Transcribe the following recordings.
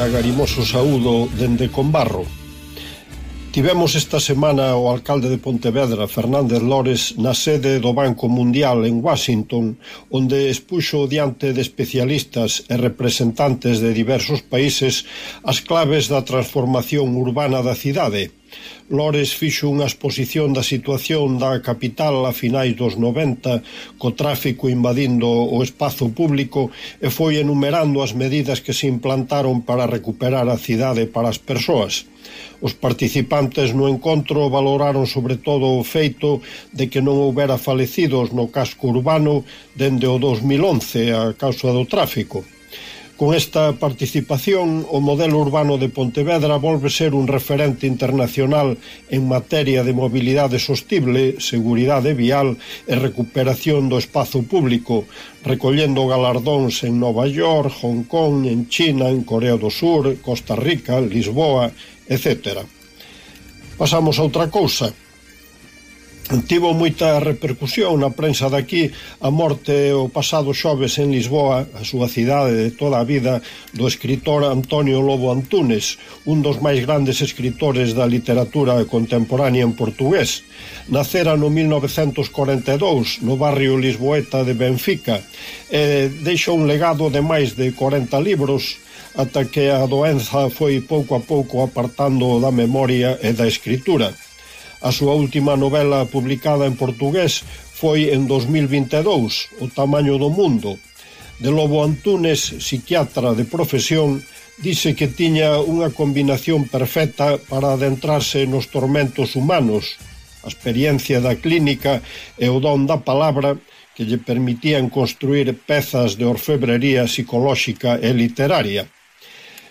a garimoso saúdo dende Combarro. Tivemos esta semana o alcalde de Pontevedra, Fernández Lores, na sede do Banco Mundial en Washington, onde expuxo diante de especialistas e representantes de diversos países as claves da transformación urbana da cidade, Lores fixo unha exposición da situación da capital a finais dos 90, co tráfico invadindo o espazo público e foi enumerando as medidas que se implantaron para recuperar a cidade para as persoas. Os participantes no encontro valoraron sobre todo o feito de que non houbera falecidos no casco urbano dende o 2011 a causa do tráfico. Con esta participación, o modelo urbano de Pontevedra volve ser un referente internacional en materia de mobilidade sostible, seguridade vial e recuperación do espazo público, recollendo galardóns en Nova York, Hong Kong, en China, en Corea do Sur, Costa Rica, Lisboa, etc. Pasamos a outra cousa. Tivo moita repercusión na prensa daqui a morte o pasado xoves en Lisboa, a súa cidade de toda a vida, do escritor Antonio Lobo Antunes, un dos máis grandes escritores da literatura contemporánea en portugués. Nacera no 1942 no barrio Lisboeta de Benfica e deixou un legado de máis de 40 libros ata que a doenza foi pouco a pouco apartando da memoria e da escritura. A súa última novela publicada en portugués foi en 2022, O tamaño do mundo. De Lobo Antunes, psiquiatra de profesión, dice que tiña unha combinación perfecta para adentrarse nos tormentos humanos, a experiencia da clínica e o don da palabra que lle permitían construir pezas de orfebrería psicolóxica e literaria.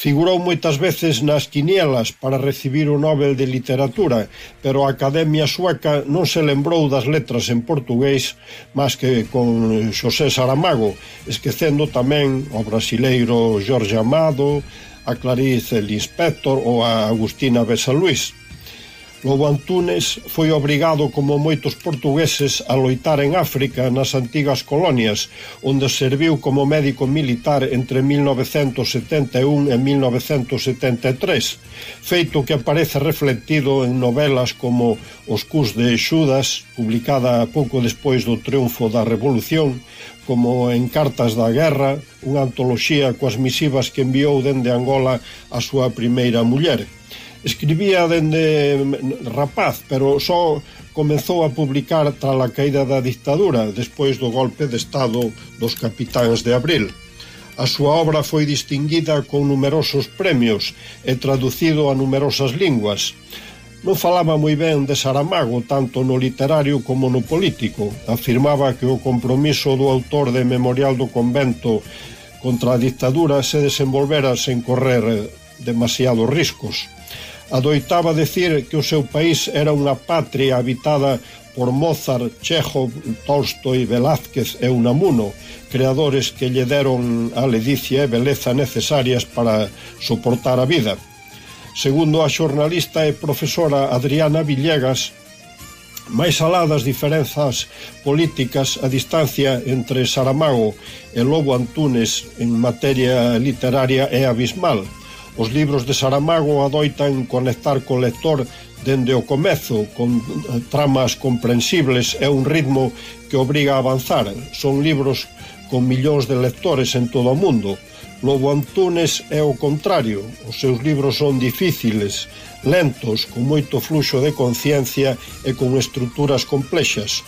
Figurou moitas veces nas quinielas para recibir o Nobel de Literatura, pero a Academia Sueca non se lembrou das letras en portugués máis que con Xosé Saramago, esquecendo tamén o brasileiro Jorge Amado, a Clarice Lispector ou a Agustina Besaluís. Logo Antunes foi obrigado como moitos portugueses a loitar en África nas antigas colonias, onde serviu como médico militar entre 1971 e 1973, feito que aparece reflectido en novelas como Os Cus de Xudas, publicada pouco despois do triunfo da Revolución, como en Cartas da Guerra, unha antoloxía coas misivas que enviou dende Angola a súa primeira muller. Escribía dende rapaz, pero só comezou a publicar tras a caída da dictadura, despois do golpe de estado dos capitáns de abril. A súa obra foi distinguida con numerosos premios e traducido a numerosas linguas. Non falaba moi ben de Saramago tanto no literario como no político. Afirmaba que o compromiso do autor de Memorial do Convento contra a dictadura se desenvolvera sen correr demasiados riscos. Adoitaba decir que o seu país era unha patria habitada por Mozart, Chekhov, Tolstoi, Velázquez e Unamuno, creadores que lle deron a ledicia e beleza necesarias para soportar a vida. Segundo a xornalista e profesora Adriana Villegas, máis alá das diferenzas políticas a distancia entre Saramago e Lobo Antunes en materia literaria é abismal. Os libros de Saramago adoitan conectar co lector dende o comezo con eh, tramas comprensibles e un ritmo que obriga a avanzar. Son libros con millóns de lectores en todo o mundo. Lobo Antunes é o contrario. Os seus libros son difíciles, lentos, con moito fluxo de conciencia e con estruturas complexas.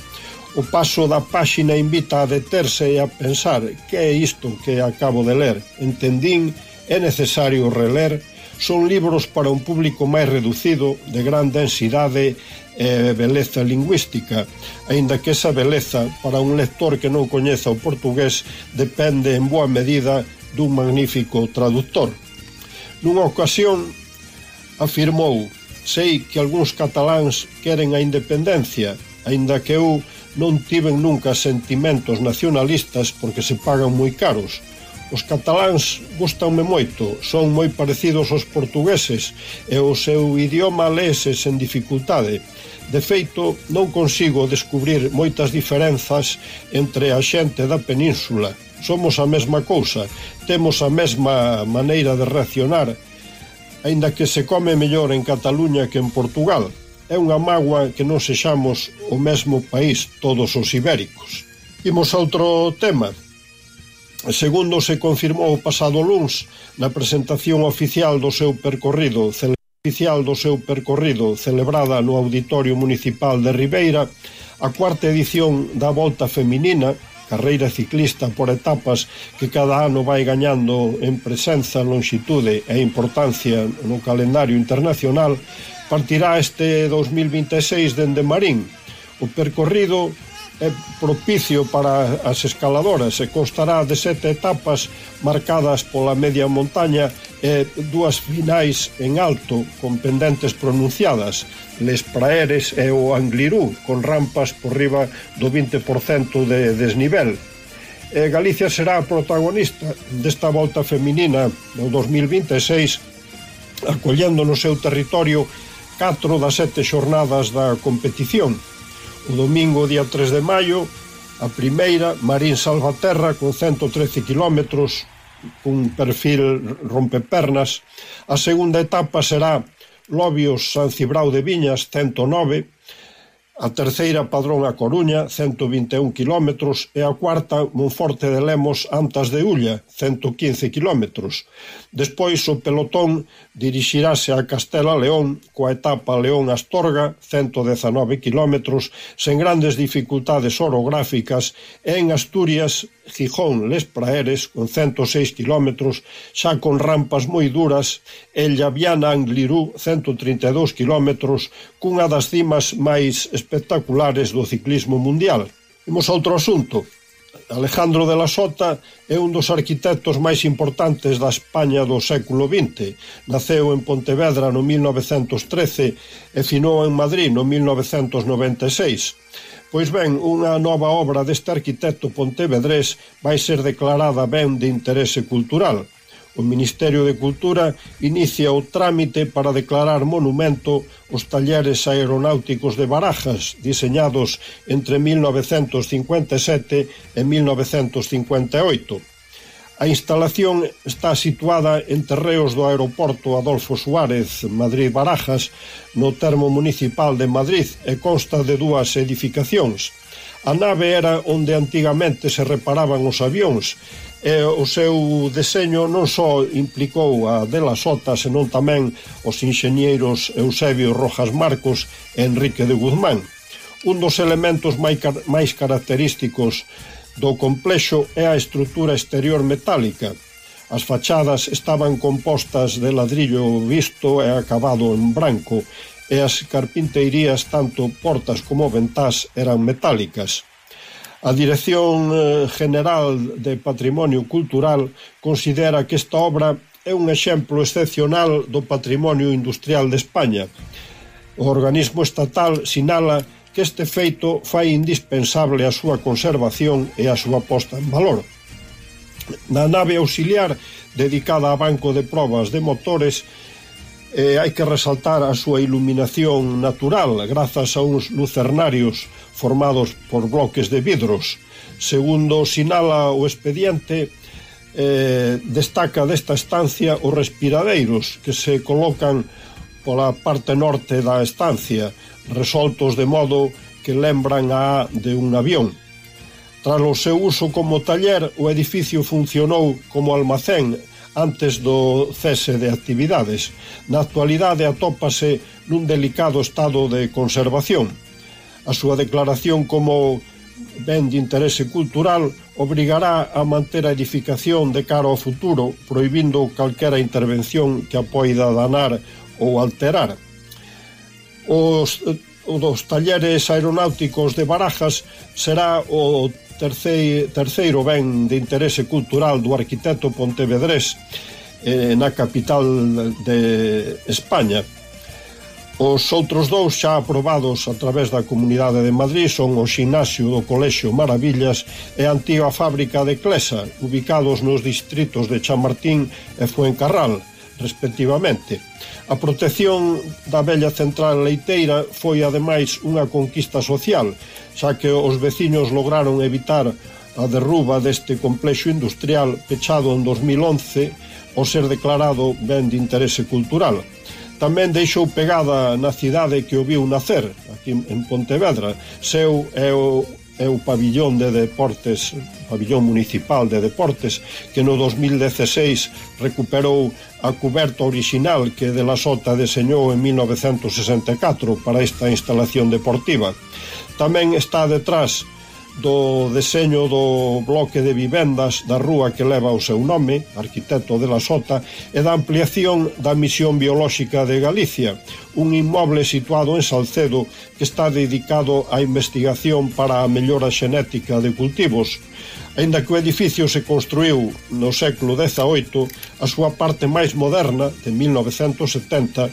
O paso da páxina invita a deterse e a pensar que é isto que acabo de ler. Entendín é necesario reler, son libros para un público máis reducido, de gran densidade e beleza lingüística, aínda que esa beleza para un lector que non coñeza o portugués depende en boa medida dun magnífico traductor. Nunha ocasión afirmou sei que algúns cataláns queren a independencia, aínda que eu non tiven nunca sentimentos nacionalistas porque se pagan moi caros, Os cataláns gustanme moito, son moi parecidos aos portugueses e o seu idioma lese sen dificultade. De feito, non consigo descubrir moitas diferenzas entre a xente da península. Somos a mesma cousa, temos a mesma maneira de reaccionar, aínda que se come mellor en Cataluña que en Portugal. É unha mágoa que non sexamos o mesmo país todos os ibéricos. Imos a outro tema. Segundo se confirmou o pasado luns na presentación oficial do seu percorrido oficial do seu percorrido celebrada no Auditorio Municipal de Ribeira, a cuarta edición da Volta Feminina, carreira ciclista por etapas que cada ano vai gañando en presenza, longitude e importancia no calendario internacional, partirá este 2026 dende Marín. O percorrido é propicio para as escaladoras e constará de sete etapas marcadas pola media montaña e dúas finais en alto con pendentes pronunciadas, Les Praeres e o Anglirú, con rampas por riba do 20% de desnivel. E Galicia será a protagonista desta volta feminina no 2026, acollendo no seu territorio 4 das sete xornadas da competición O domingo, día 3 de maio, a primeira, Marín Salvaterra, con 113 kilómetros, cun perfil rompepernas. A segunda etapa será Lobios San Cibrao de Viñas, 109 A terceira Padrón A Coruña, 121 km, e a cuarta Monforte de Lemos Antas de Ulla, 115 km. Despois o pelotón dirixirase a Castela León coa etapa León Astorga, 119 km, sen grandes dificultades orográficas, e en Asturias, Gijón, Les Praeres, con 106 km, xa con rampas moi duras, e Llaviana Anglirú, 132 km cunha das cimas máis espectaculares do ciclismo mundial. Imos a outro asunto. Alejandro de la Sota é un dos arquitectos máis importantes da España do século XX. Naceu en Pontevedra no 1913 e finou en Madrid no 1996. Pois ben, unha nova obra deste arquitecto pontevedrés vai ser declarada ben de interese cultural o Ministerio de Cultura inicia o trámite para declarar monumento os talleres aeronáuticos de Barajas, diseñados entre 1957 e 1958. A instalación está situada en terreos do aeroporto Adolfo Suárez, Madrid-Barajas, no termo municipal de Madrid e consta de dúas edificacións. A nave era onde antigamente se reparaban os avións e o seu deseño non só implicou a de la Sota, senón tamén os inxeñeiros Eusebio Rojas Marcos e Enrique de Guzmán. Un dos elementos máis característicos do complexo é a estrutura exterior metálica. As fachadas estaban compostas de ladrillo visto e acabado en branco e as carpinteirías tanto portas como ventás eran metálicas. A Dirección eh, General de Patrimonio Cultural considera que esta obra é un exemplo excepcional do patrimonio industrial de España. O organismo estatal sinala que este feito fai indispensable a súa conservación e a súa posta en valor. Na nave auxiliar, dedicada a banco de probas de motores, eh, hai que resaltar a súa iluminación natural grazas a uns lucernarios formados por bloques de vidros. Segundo sinala o expediente, eh, destaca desta estancia os respiradeiros que se colocan pola parte norte da estancia, resoltos de modo que lembran a de un avión. Tras o seu uso como taller, o edificio funcionou como almacén antes do cese de actividades. Na actualidade atópase nun delicado estado de conservación. A súa declaración como ben de interese cultural obrigará a manter a edificación de cara ao futuro, proibindo calquera intervención que a poida danar ou alterar. Os, eh, o dos talleres aeronáuticos de Barajas será o terceiro, terceiro ben de interese cultural do arquitecto pontevedrés eh, na capital de España. Os outros dous xa aprobados a través da Comunidade de Madrid son o Xinasio do Colexio Maravillas e a antiga fábrica de Clesa, ubicados nos distritos de Chamartín e Fuencarral respectivamente. A protección da vella central leiteira foi ademais unha conquista social, xa que os veciños lograron evitar a derruba deste complexo industrial pechado en 2011 ao ser declarado ben de interese cultural tamén deixou pegada na cidade que o viu nacer, aquí en Pontevedra. Seu é o, é o pabillón de deportes, pabillón municipal de deportes, que no 2016 recuperou a cuberta orixinal que de la Sota deseñou en 1964 para esta instalación deportiva. Tamén está detrás do deseño do bloque de vivendas da rúa que leva o seu nome, arquitecto de la Sota, e da ampliación da misión biolóxica de Galicia, un inmoble situado en Salcedo que está dedicado á investigación para a mellora xenética de cultivos. Ainda que o edificio se construiu no século XVIII, a súa parte máis moderna, de 1970,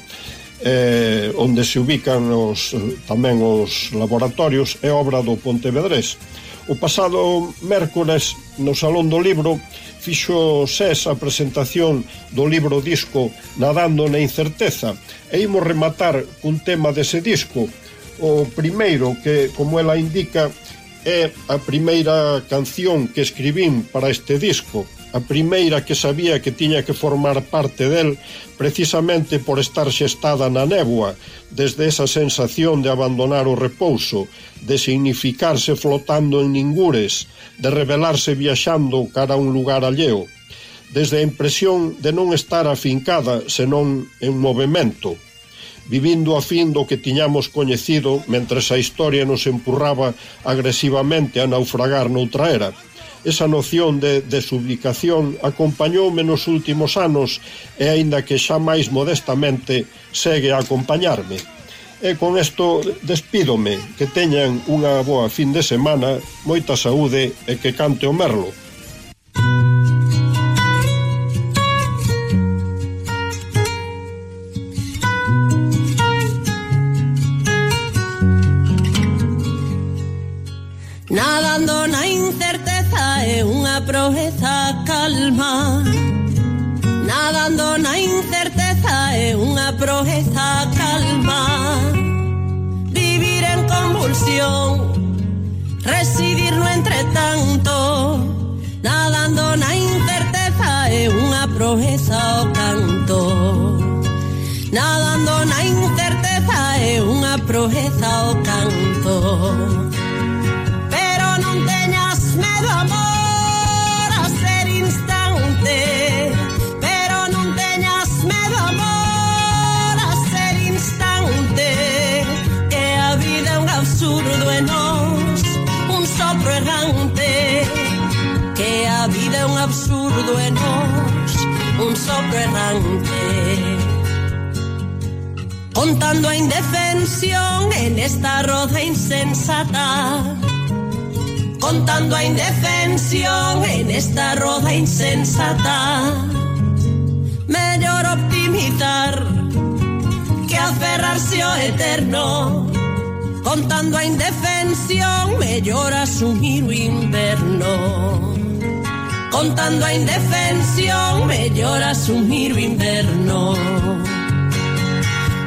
eh, onde se ubican os, tamén os laboratorios, é obra do Pontevedrés. O pasado mércores, no Salón do Libro, fixo SES a presentación do libro disco Nadando na Incerteza e imos rematar cun tema dese disco. O primeiro que, como ela indica, é a primeira canción que escribín para este disco, a primeira que sabía que tiña que formar parte del precisamente por estar xestada na néboa, desde esa sensación de abandonar o repouso, de significarse flotando en ningures, de revelarse viaxando cara a un lugar alleo, desde a impresión de non estar afincada senón en movimento, vivindo a fin do que tiñamos coñecido mentre a historia nos empurraba agresivamente a naufragar noutra era esa noción de desubicación acompañoume nos últimos anos e aínda que xa máis modestamente segue a acompañarme. E con isto despídome, que teñan unha boa fin de semana, moita saúde e que cante o merlo. Proeza calma. Nadando na incerteza é unha proeza calma. Vivir en convulsión Residir no entretanto. Nadando na incerteza é unha proeza o canto. Nadando na incerteza é unha proeza o canto. Pero non teñas medo amor contando a indefensión en esta roda insensata. Contando a indefensión en esta roda insensata. Mellor optimizar que aferrarse ao eterno. Contando a indefensión mellor asumir o inverno contando a indefensión me llora un giro inverno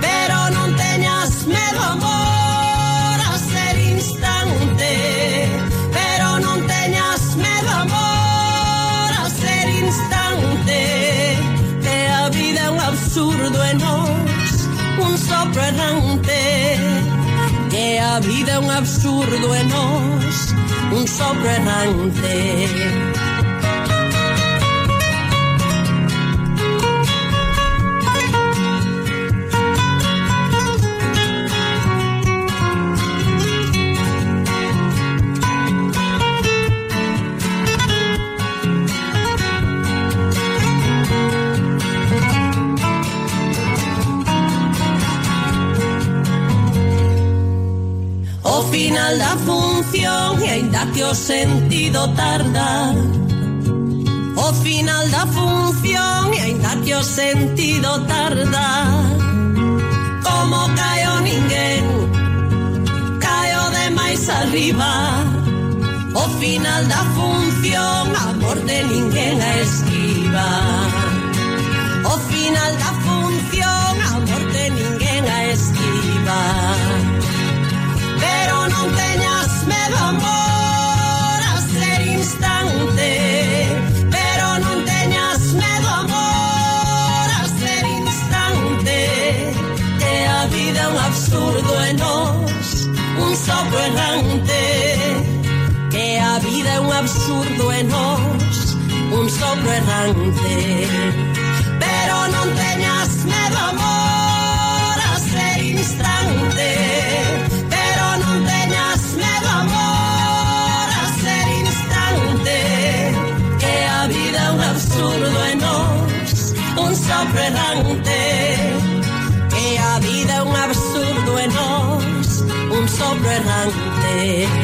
pero non teñas medo amor a ser instante. Pero non teñas medo amor a ser instante. Que a vida é un absurdo e nos un sopro errante. Que a vida é un absurdo e nos un sopro errante. na que o sentido tarda. O final da función e ainda que o sentido tarda. Como caio ninguén Caio de máis arriba. O final da función Amor de ninguén a esquiva. O final da función Amor de ninguén a esquiva. Pero non teñas medo amor. absurdo e nós un sopro errante. Pero non teñas medo amor a ser instante. Pero non teñas medo amor a ser instante. Que a vida é un absurdo e nós un sopro errante. Que a vida é un absurdo e nós un sopro errante.